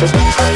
Gracias.